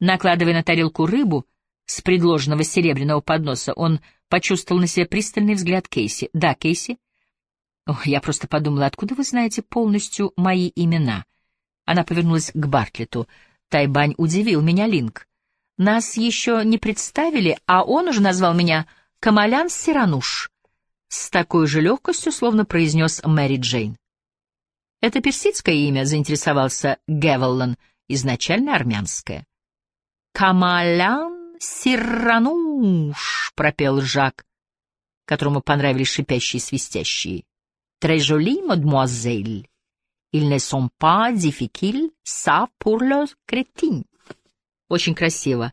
Накладывая на тарелку рыбу с предложенного серебряного подноса, он почувствовал на себе пристальный взгляд Кейси. «Да, Кейси?» Ох, я просто подумала, откуда вы знаете полностью мои имена? Она повернулась к Бартлету. Тайбань удивил меня, Линк. Нас еще не представили, а он уже назвал меня Камалян Сирануш. С такой же легкостью, словно произнес Мэри Джейн. Это персидское имя, заинтересовался Гевеллан, изначально армянское. Камалян Сирануш, пропел Жак, которому понравились шипящие и свистящие. Mademoiselle. Ils ne sont pas difficiles, ça pour le crétin. Очень красиво,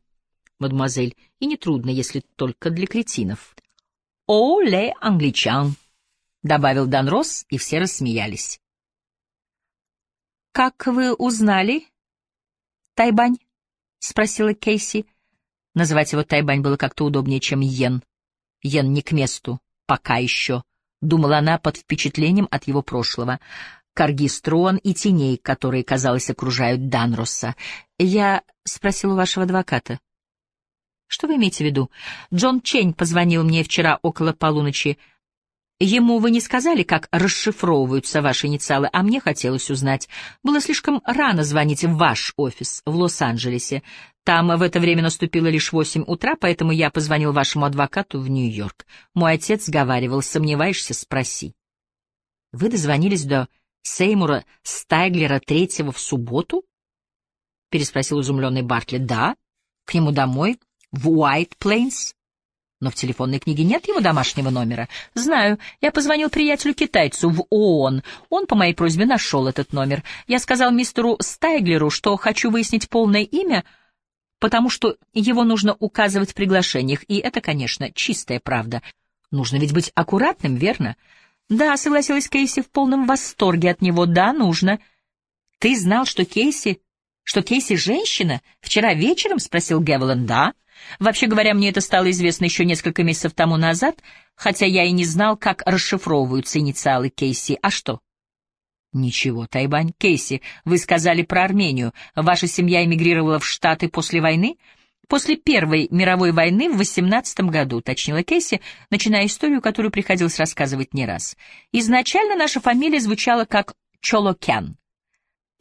мадемуазель, и нетрудно, если только для кретинов. «О, ле англичан!» — добавил Дан Росс, и все рассмеялись. «Как вы узнали, Тайбань?» — спросила Кейси. Называть его Тайбань было как-то удобнее, чем Йен. Йен не к месту, пока еще думала она под впечатлением от его прошлого. Каргистрон и теней, которые, казалось, окружают Данроса. Я спросил у вашего адвоката. Что вы имеете в виду? Джон Чень позвонил мне вчера около полуночи. Ему вы не сказали, как расшифровываются ваши инициалы, а мне хотелось узнать. Было слишком рано звонить в ваш офис в Лос-Анджелесе. Там в это время наступило лишь восемь утра, поэтому я позвонил вашему адвокату в Нью-Йорк. Мой отец говаривал, сомневаешься, спроси. Вы дозвонились до Сеймура Стайглера третьего в субботу? Переспросил изумленный Бартли. Да, к нему домой, в Уайт Плейнс. Но в телефонной книге нет его домашнего номера. Знаю, я позвонил приятелю-китайцу в ООН. Он по моей просьбе нашел этот номер. Я сказал мистеру Стайглеру, что хочу выяснить полное имя — потому что его нужно указывать в приглашениях, и это, конечно, чистая правда. Нужно ведь быть аккуратным, верно? Да, согласилась Кейси в полном восторге от него. Да, нужно. Ты знал, что Кейси... Что Кейси женщина? Вчера вечером? Спросил Гевелан. Да. Вообще говоря, мне это стало известно еще несколько месяцев тому назад, хотя я и не знал, как расшифровываются инициалы Кейси. А что? Ничего, Тайбань. Кейси, вы сказали про Армению. Ваша семья эмигрировала в Штаты после войны? После Первой мировой войны в 18 году, уточнила Кейси, начиная историю, которую приходилось рассказывать не раз. Изначально наша фамилия звучала как Чолокян.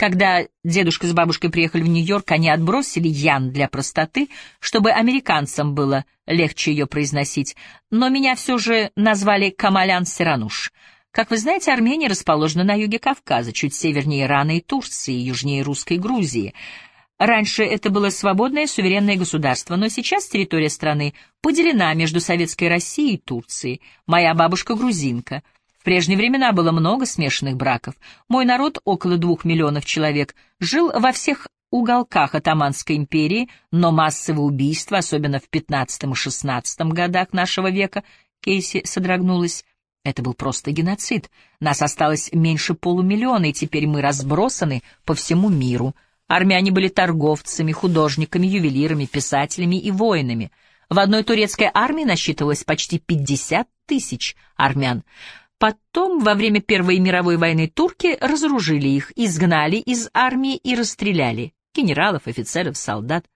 Когда дедушка с бабушкой приехали в Нью-Йорк, они отбросили Ян для простоты, чтобы американцам было легче ее произносить, но меня все же назвали Камалян Сирануш — как вы знаете, Армения расположена на юге Кавказа, чуть севернее Ирана и Турции, южнее русской Грузии. Раньше это было свободное суверенное государство, но сейчас территория страны поделена между Советской Россией и Турцией. Моя бабушка грузинка. В прежние времена было много смешанных браков. Мой народ, около двух миллионов человек, жил во всех уголках Атаманской империи, но массовые убийства, особенно в 15 и 16 годах нашего века, Кейси содрогнулась, это был просто геноцид. Нас осталось меньше полумиллиона, и теперь мы разбросаны по всему миру. Армяне были торговцами, художниками, ювелирами, писателями и воинами. В одной турецкой армии насчитывалось почти 50 тысяч армян. Потом, во время Первой мировой войны, турки разоружили их, изгнали из армии и расстреляли генералов, офицеров, солдат.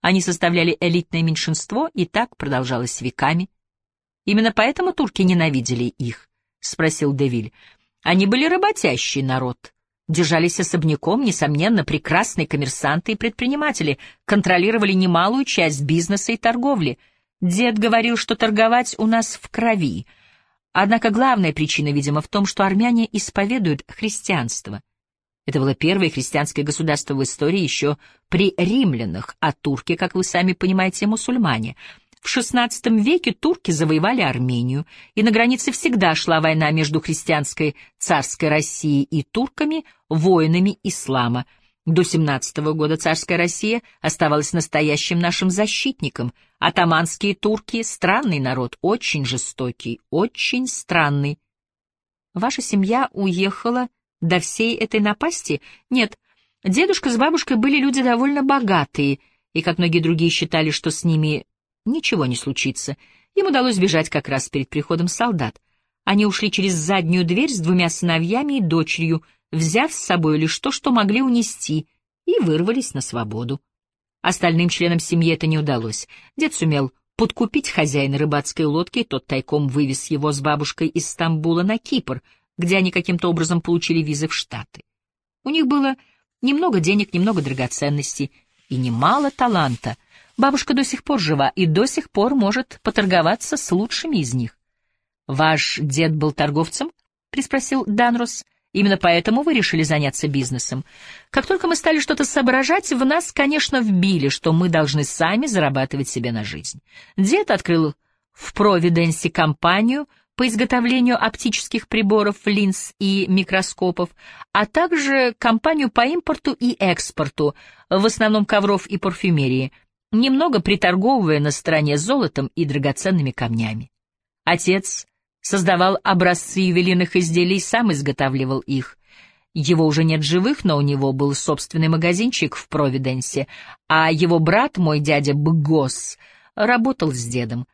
Они составляли элитное меньшинство, и так продолжалось веками. Именно поэтому турки ненавидели их? — спросил Девиль. Они были работящий народ, держались особняком, несомненно, прекрасные коммерсанты и предприниматели, контролировали немалую часть бизнеса и торговли. Дед говорил, что торговать у нас в крови. Однако главная причина, видимо, в том, что армяне исповедуют христианство. Это было первое христианское государство в истории еще при римлянах, а турки, как вы сами понимаете, мусульмане — в XVI веке турки завоевали Армению, и на границе всегда шла война между христианской царской Россией и турками, воинами ислама. До 17 года царская Россия оставалась настоящим нашим защитником. Атаманские турки — странный народ, очень жестокий, очень странный. Ваша семья уехала до всей этой напасти? Нет, дедушка с бабушкой были люди довольно богатые, и, как многие другие считали, что с ними Ничего не случится. Им удалось бежать как раз перед приходом солдат. Они ушли через заднюю дверь с двумя сыновьями и дочерью, взяв с собой лишь то, что могли унести, и вырвались на свободу. Остальным членам семьи это не удалось. Дед сумел подкупить хозяина рыбацкой лодки, и тот тайком вывез его с бабушкой из Стамбула на Кипр, где они каким-то образом получили визы в Штаты. У них было немного денег, немного драгоценностей и немало таланта. Бабушка до сих пор жива и до сих пор может поторговаться с лучшими из них. «Ваш дед был торговцем?» — приспросил Данрос. Именно поэтому вы решили заняться бизнесом. Как только мы стали что-то соображать, в нас, конечно, вбили, что мы должны сами зарабатывать себе на жизнь. Дед открыл в Провиденсе компанию по изготовлению оптических приборов, линз и микроскопов, а также компанию по импорту и экспорту, в основном ковров и парфюмерии, немного приторговывая на стороне золотом и драгоценными камнями. Отец создавал образцы ювелирных изделий, сам изготавливал их. Его уже нет живых, но у него был собственный магазинчик в Провиденсе, а его брат, мой дядя Бгос, работал с дедом.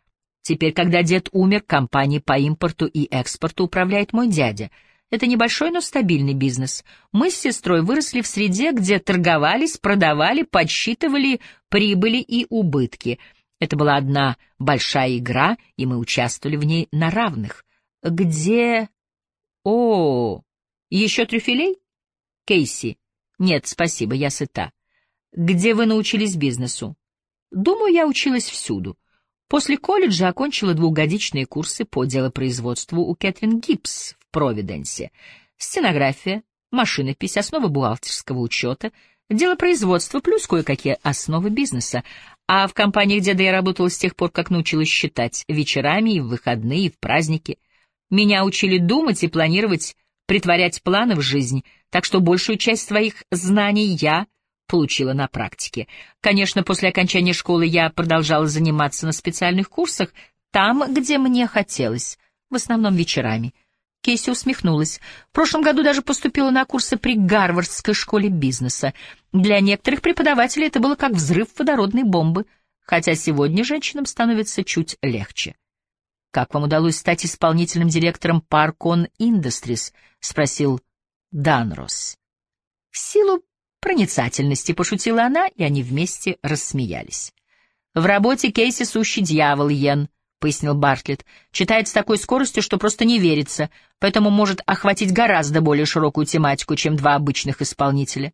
Теперь, когда дед умер, компанией по импорту и экспорту управляет мой дядя. Это небольшой, но стабильный бизнес. Мы с сестрой выросли в среде, где торговались, продавали, подсчитывали прибыли и убытки — это была одна большая игра, и мы участвовали в ней на равных. Где... О, еще трюфелей? Кейси. Нет, спасибо, я сыта. Где вы научились бизнесу? Думаю, я училась всюду. После колледжа окончила двухгодичные курсы по делопроизводству у Кэтрин Гибс в Провиденсе. Стенография, машинопись, основы бухгалтерского учета, делопроизводство плюс кое-какие основы бизнеса. А в компании деда я работала с тех пор, как научилась считать, вечерами и в выходные, и в праздники. Меня учили думать и планировать, притворять планы в жизнь, так что большую часть своих знаний я получила на практике. Конечно, после окончания школы я продолжала заниматься на специальных курсах, там, где мне хотелось, в основном вечерами. Кейси усмехнулась. В прошлом году даже поступила на курсы при Гарвардской школе бизнеса. Для некоторых преподавателей это было как взрыв водородной бомбы, хотя сегодня женщинам становится чуть легче. «Как вам удалось стать исполнительным директором Parkon Industries?» — спросил Данрос. «В силу проницательности», — пошутила она, и они вместе рассмеялись. В работе Кейси сущий дьявол, Йен. — пояснил Бартлетт, — читает с такой скоростью, что просто не верится, поэтому может охватить гораздо более широкую тематику, чем два обычных исполнителя.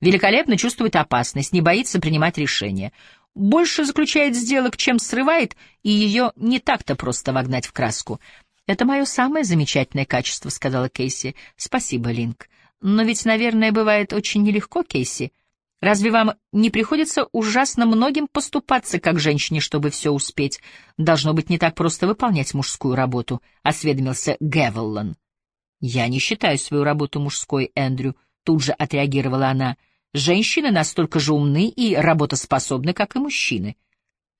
Великолепно чувствует опасность, не боится принимать решения. Больше заключает сделок, чем срывает, и ее не так-то просто вогнать в краску. «Это мое самое замечательное качество», — сказала Кейси. «Спасибо, Линк. Но ведь, наверное, бывает очень нелегко, Кейси». Разве вам не приходится ужасно многим поступаться как женщине, чтобы все успеть? Должно быть не так просто выполнять мужскую работу, — осведомился Гевеллан. Я не считаю свою работу мужской, Эндрю, — тут же отреагировала она. Женщины настолько же умны и работоспособны, как и мужчины.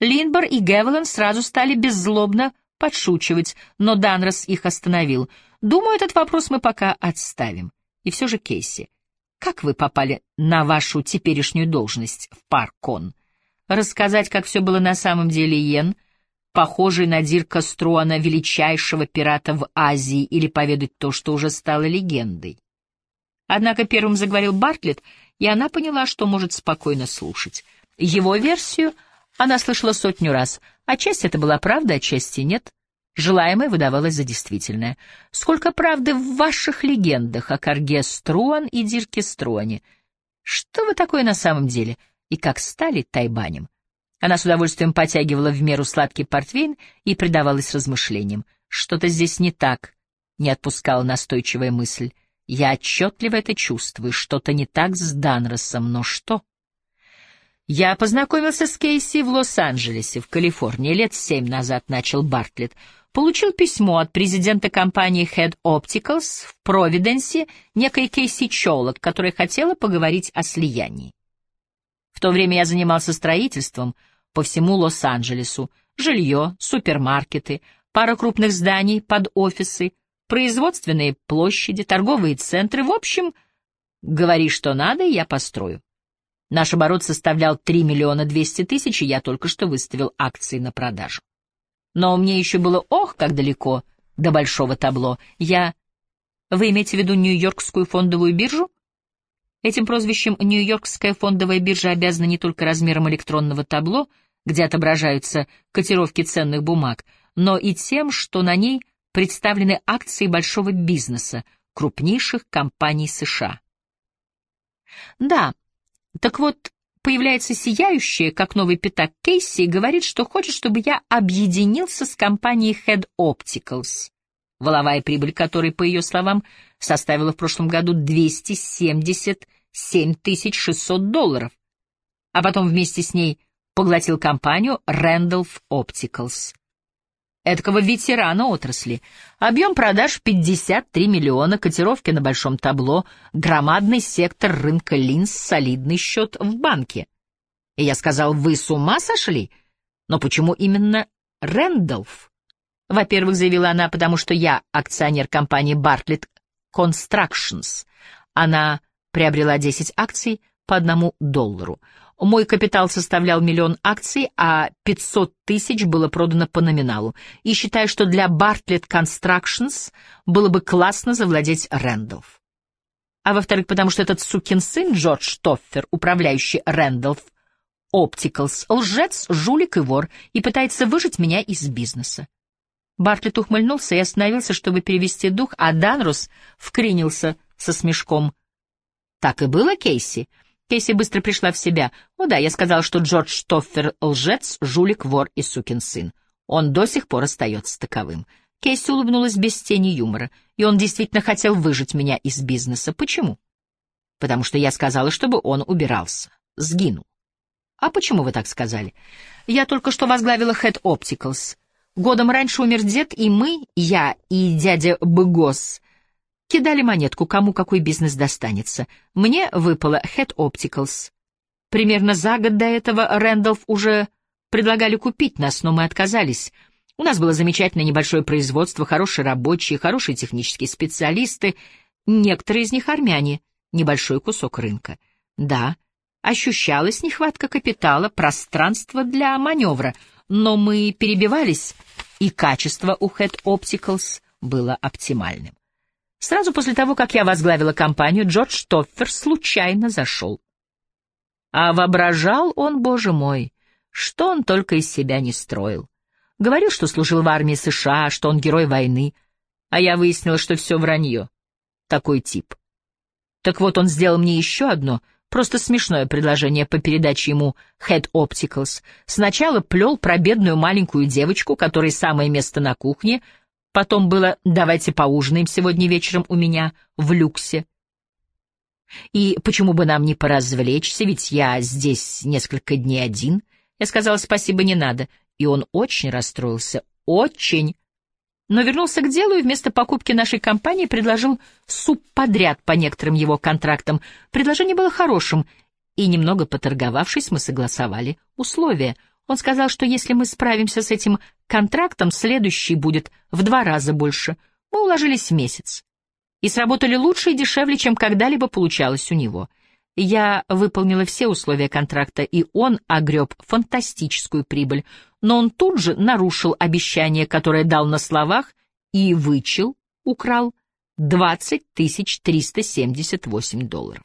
Линбор и Гевеллан сразу стали беззлобно подшучивать, но Данрос их остановил. Думаю, этот вопрос мы пока отставим. И все же Кейси. Как вы попали на вашу теперешнюю должность в Паркон? Рассказать, как все было на самом деле, Йен, похожий на Дирка Струана, величайшего пирата в Азии, или поведать то, что уже стало легендой? Однако первым заговорил Бартлетт, и она поняла, что может спокойно слушать. Его версию она слышала сотню раз, часть это была правда, а части нет. Желаемое выдавалось за действительное. Сколько правды в ваших легендах о Карге Струан и Дирке Струане? Что вы такое на самом деле? И как стали тайбанем? Она с удовольствием потягивала в меру сладкий портвейн и предавалась размышлениям. Что-то здесь не так, не отпускала настойчивая мысль. Я отчетливо это чувствую, что-то не так с Данросом, но что? Я познакомился с Кейси в Лос-Анджелесе, в Калифорнии, лет семь назад, начал Бартлетт получил письмо от президента компании Head Opticals в Провиденсе, некой Кейси Чолок, которая хотела поговорить о слиянии. В то время я занимался строительством по всему Лос-Анджелесу, жилье, супермаркеты, пара крупных зданий под офисы, производственные площади, торговые центры, в общем, говори, что надо, я построю. Наш оборот составлял 3 миллиона 200 тысяч, и я только что выставил акции на продажу. Но мне еще было ох, как далеко до большого табло. Я... Вы имеете в виду Нью-Йоркскую фондовую биржу? Этим прозвищем Нью-Йоркская фондовая биржа обязана не только размером электронного табло, где отображаются котировки ценных бумаг, но и тем, что на ней представлены акции большого бизнеса, крупнейших компаний США. Да, так вот, появляется сияющая, как новый пятак Кейси, и говорит, что хочет, чтобы я объединился с компанией Head Opticals, воловая прибыль которой, по ее словам, составила в прошлом году 277 600 долларов, а потом вместе с ней поглотил компанию Randolph Opticals эдакого ветерана отрасли. Объем продаж 53 миллиона, котировки на большом табло, громадный сектор рынка линз, солидный счет в банке. И я сказал, вы с ума сошли? Но почему именно Рэндалф? Во-первых, заявила она, потому что я акционер компании Bartlett Constructions. Она приобрела 10 акций по одному доллару. Мой капитал составлял миллион акций, а 500 тысяч было продано по номиналу. И считаю, что для Bartlett Constructions было бы классно завладеть Рэндалф. А во-вторых, потому что этот сукин сын Джордж Тоффер, управляющий Рэндалф, Opticals, лжец, жулик и вор, и пытается выжить меня из бизнеса. Бартлетт ухмыльнулся и остановился, чтобы перевести дух, а Данрус вкринился со смешком. «Так и было, Кейси?» Кейси быстро пришла в себя. «О да, я сказал, что Джордж Штоффер — лжец, жулик, вор и сукин сын. Он до сих пор остается таковым». Кейси улыбнулась без тени юмора. «И он действительно хотел выжить меня из бизнеса. Почему?» «Потому что я сказала, чтобы он убирался. Сгинул». «А почему вы так сказали?» «Я только что возглавила Head Opticals. Годом раньше умер дед, и мы, я и дядя Быгос, Кидали монетку, кому какой бизнес достанется. Мне выпало Head Opticals. Примерно за год до этого Рэндалф уже предлагали купить нас, но мы отказались. У нас было замечательное небольшое производство, хорошие рабочие, хорошие технические специалисты, некоторые из них армяне, небольшой кусок рынка. Да, ощущалась нехватка капитала, пространства для маневра, но мы перебивались, и качество у Head Opticals было оптимальным. Сразу после того, как я возглавила компанию, Джордж Тоффер случайно зашел. А воображал он, боже мой, что он только из себя не строил. Говорил, что служил в армии США, что он герой войны, а я выяснила, что все вранье. Такой тип. Так вот, он сделал мне еще одно, просто смешное предложение по передаче ему Head Opticals. Сначала плел про бедную маленькую девочку, которой самое место на кухне — Потом было «давайте поужинаем сегодня вечером у меня в люксе». И почему бы нам не поразвлечься, ведь я здесь несколько дней один. Я сказала «спасибо, не надо». И он очень расстроился, очень. Но вернулся к делу и вместо покупки нашей компании предложил суп подряд по некоторым его контрактам. Предложение было хорошим, и немного поторговавшись, мы согласовали условия — он сказал, что если мы справимся с этим контрактом, следующий будет в два раза больше. Мы уложились в месяц. И сработали лучше и дешевле, чем когда-либо получалось у него. Я выполнила все условия контракта, и он огреб фантастическую прибыль, но он тут же нарушил обещание, которое дал на словах, и вычел, украл 20 378 долларов.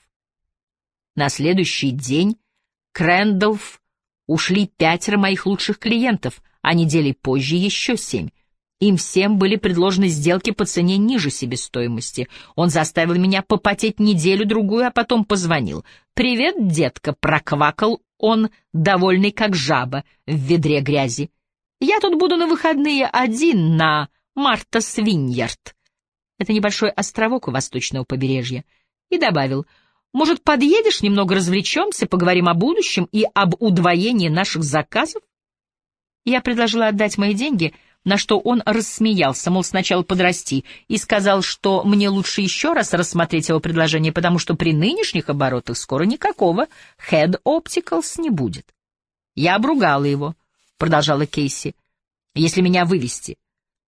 На следующий день Крэндалф Ушли пятеро моих лучших клиентов, а недели позже еще семь. Им всем были предложены сделки по цене ниже себестоимости. Он заставил меня попотеть неделю-другую, а потом позвонил. «Привет, детка!» — проквакал он, довольный как жаба в ведре грязи. «Я тут буду на выходные один на Марта Свиньярд». Это небольшой островок у восточного побережья. И добавил — может, подъедешь, немного развлечемся, поговорим о будущем и об удвоении наших заказов? Я предложила отдать мои деньги, на что он рассмеялся, мол, сначала подрасти, и сказал, что мне лучше еще раз рассмотреть его предложение, потому что при нынешних оборотах скоро никакого Head Opticals не будет. Я обругала его, продолжала Кейси, если меня вывести.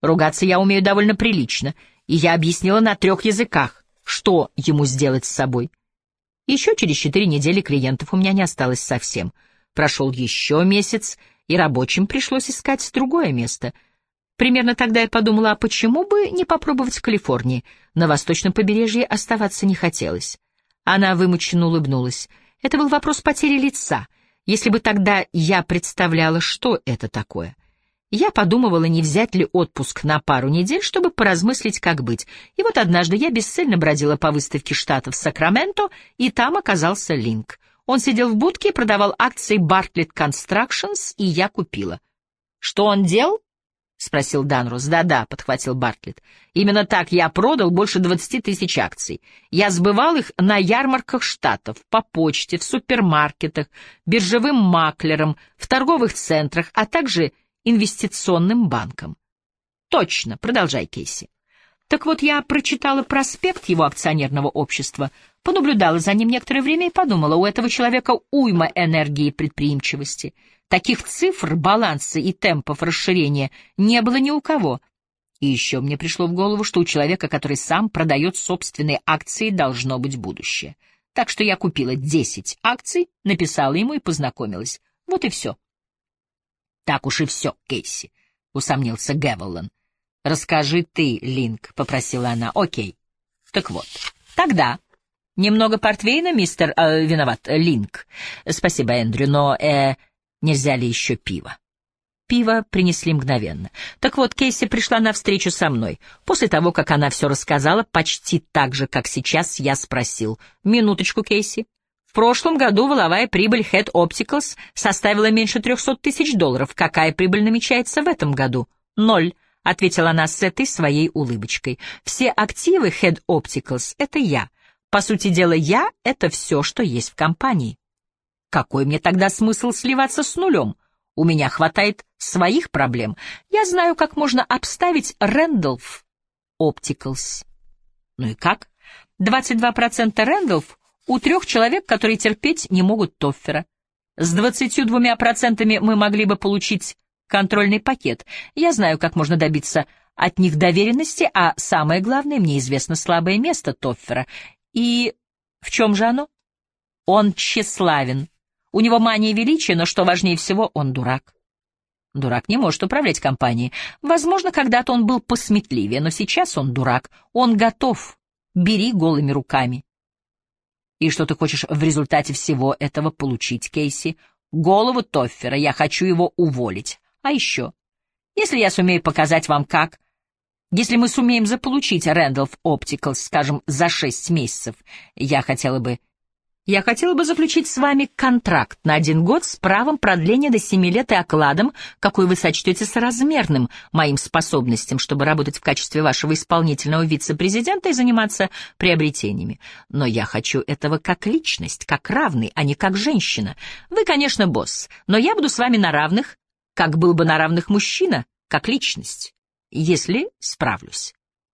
Ругаться я умею довольно прилично, и я объяснила на трех языках, что ему сделать с собой. Еще через четыре недели клиентов у меня не осталось совсем. Прошел еще месяц, и рабочим пришлось искать другое место. Примерно тогда я подумала, а почему бы не попробовать в Калифорнии? На восточном побережье оставаться не хотелось. Она вымученно улыбнулась. Это был вопрос потери лица. Если бы тогда я представляла, что это такое. Я подумывала, не взять ли отпуск на пару недель, чтобы поразмыслить, как быть. И вот однажды я бесцельно бродила по выставке штатов Сакраменто, и там оказался Линк. Он сидел в будке и продавал акции Bartlett Constructions, и я купила. Что он делал? — спросил Данрос. «Да-да», — подхватил Бартлетт. «Именно так я продал больше двадцати тысяч акций. Я сбывал их на ярмарках штатов, по почте, в супермаркетах, биржевым маклерам, в торговых центрах, а также инвестиционным банкам». «Точно, продолжай, Кейси». Так вот, я прочитала проспект его акционерного общества, понаблюдала за ним некоторое время и подумала, у этого человека уйма энергии и предприимчивости — Таких цифр, баланса и темпов расширения не было ни у кого. И еще мне пришло в голову, что у человека, который сам продает собственные акции, должно быть будущее. Так что я купила 10 акций, написала ему и познакомилась. Вот и все. — Так уж и все, Кейси, — усомнился Гевеллан. — Расскажи ты, Линк, — попросила она. — Окей. Так вот, тогда... Немного портвейна, мистер... Э, виноват, Линк. Спасибо, Эндрю, но... Э, Нельзя ли еще пиво? Пиво принесли мгновенно. Так вот, Кейси пришла на встречу со мной. После того, как она все рассказала, почти так же, как сейчас, я спросил. «Минуточку, Кейси. В прошлом году воловая прибыль Head Opticals составила меньше трехсот тысяч долларов. Какая прибыль намечается в этом году?» «Ноль», — ответила она с этой своей улыбочкой. «Все активы Head Opticals — это я. По сути дела, я — это все, что есть в компании». Какой мне тогда смысл сливаться с нулем? У меня хватает своих проблем. Я знаю, как можно обставить Рэндалф Оптиклс. Ну и как? 22% Рэндалф у трех человек, которые терпеть не могут Тоффера. С 22% мы могли бы получить контрольный пакет. Я знаю, как можно добиться от них доверенности, а самое главное, мне известно слабое место Тоффера. И в чем же оно? Он тщеславен. У него мания величия, но что важнее всего, он дурак. Дурак не может управлять компанией. Возможно, когда-то он был посметливее, но сейчас он дурак. Он готов. Бери голыми руками. И что ты хочешь в результате всего этого получить, Кейси? Голову Тоффера. Я хочу его уволить. А еще, если я сумею показать вам как... Если мы сумеем заполучить Рэндалф Оптикалс, скажем, за шесть месяцев, я хотела бы я хотела бы заключить с вами контракт на один год с правом продления до семи лет и окладом, какой вы сочтете соразмерным моим способностям, чтобы работать в качестве вашего исполнительного вице-президента и заниматься приобретениями. Но я хочу этого как личность, как равный, а не как женщина. Вы, конечно, босс, но я буду с вами на равных, как был бы на равных мужчина, как личность, если справлюсь.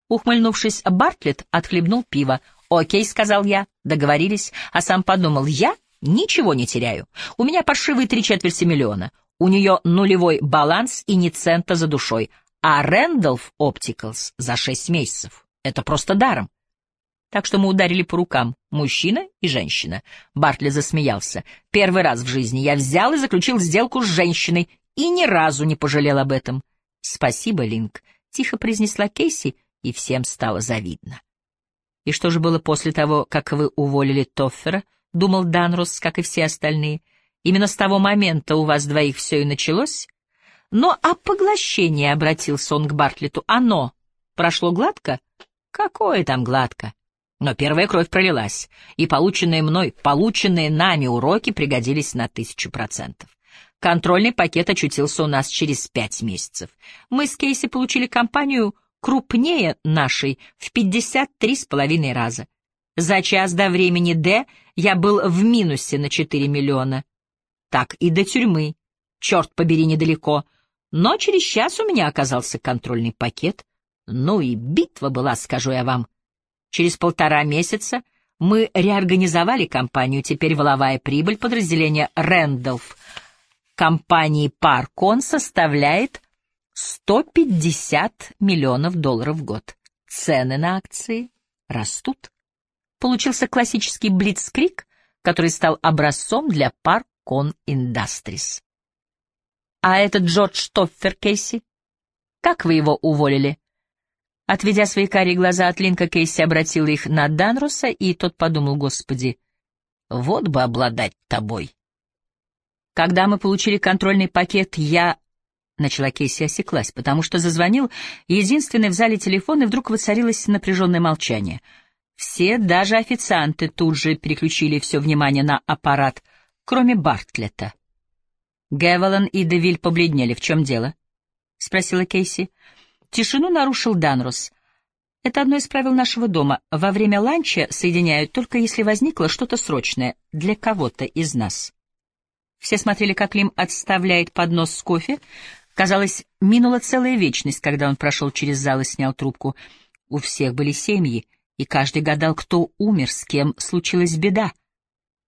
Ухмыльнувшись, Бартлетт отхлебнул пиво. «Окей», — сказал я, — договорились, а сам подумал, я ничего не теряю. У меня паршивые три четверти миллиона, у нее нулевой баланс и ни цента за душой, а Рэндалф Оптиклс за шесть месяцев. Это просто даром. Так что мы ударили по рукам, мужчина и женщина. Бартли засмеялся. Первый раз в жизни я взял и заключил сделку с женщиной и ни разу не пожалел об этом. «Спасибо, Линк», — тихо произнесла Кейси, и всем стало завидно. И что же было после того, как вы уволили Тоффера? Думал Данрос, как и все остальные. Именно с того момента у вас двоих все и началось? Но а поглощение, — обратился он к Бартлету, — оно прошло гладко? Какое там гладко? Но первая кровь пролилась, и полученные мной, полученные нами уроки пригодились на тысячу процентов. Контрольный пакет очутился у нас через пять месяцев. Мы с Кейси получили компанию крупнее нашей в 53 с половиной раза. За час до времени Д я был в минусе на 4 миллиона. Так и до тюрьмы. Черт побери, недалеко. Но через час у меня оказался контрольный пакет. Ну и битва была, скажу я вам. Через полтора месяца мы реорганизовали компанию, теперь воловая прибыль подразделения «Рэндалф» компании «Паркон» составляет 150 миллионов долларов в год. Цены на акции растут. Получился классический блицкрик, который стал образцом для Parkon Industries. А этот Джордж Тоффер Кейси? Как вы его уволили? Отведя свои карие глаза от Линка, Кейси обратила их на Данроса, и тот подумал, господи, вот бы обладать тобой. Когда мы получили контрольный пакет, я... Начала Кейси осеклась, потому что зазвонил единственный в зале телефон, и вдруг воцарилось напряженное молчание. Все, даже официанты, тут же переключили все внимание на аппарат, кроме Бартлета. Гевелан и Девиль побледнели. В чем дело? — спросила Кейси. Тишину нарушил Данрос. Это одно из правил нашего дома. Во время ланча соединяют только если возникло что-то срочное для кого-то из нас. Все смотрели, как Лим отставляет поднос с кофе. Казалось, минула целая вечность, когда он прошел через зал и снял трубку. У всех были семьи, и каждый гадал, кто умер, с кем случилась беда.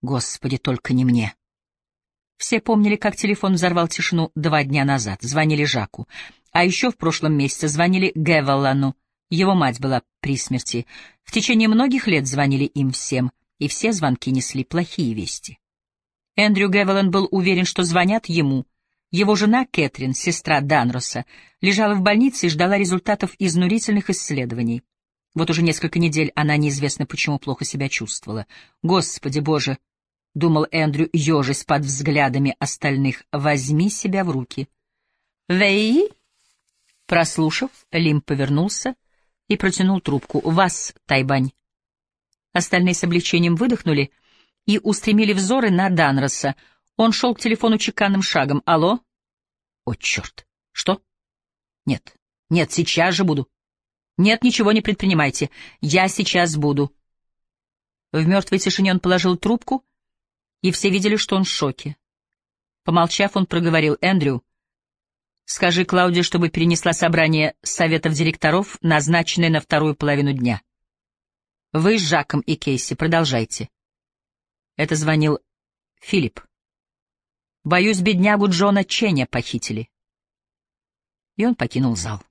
Господи, только не мне. Все помнили, как телефон взорвал тишину два дня назад. Звонили Жаку. А еще в прошлом месяце звонили Гевеллану. Его мать была при смерти. В течение многих лет звонили им всем, и все звонки несли плохие вести. Эндрю Гевеллан был уверен, что звонят ему. Его жена Кэтрин, сестра Данроса, лежала в больнице и ждала результатов изнурительных исследований. Вот уже несколько недель она неизвестно почему плохо себя чувствовала. Господи боже, — думал Эндрю, ежась под взглядами остальных, — возьми себя в руки. «Вэй?» Прослушав, Лим повернулся и протянул трубку. «Вас, Тайбань». Остальные с облегчением выдохнули и устремили взоры на Данроса. Он шел к телефону чеканным шагом. «Алло?» «О, черт! Что?» «Нет, нет, сейчас же буду». «Нет, ничего не предпринимайте. Я сейчас буду». В мертвой тишине он положил трубку — и все видели, что он в шоке. Помолчав, он проговорил, «Эндрю, скажи Клауде, чтобы перенесла собрание советов директоров, назначенное на вторую половину дня. Вы с Жаком и Кейси продолжайте». Это звонил Филипп. «Боюсь, беднягу Джона Ченя похитили». И он покинул зал.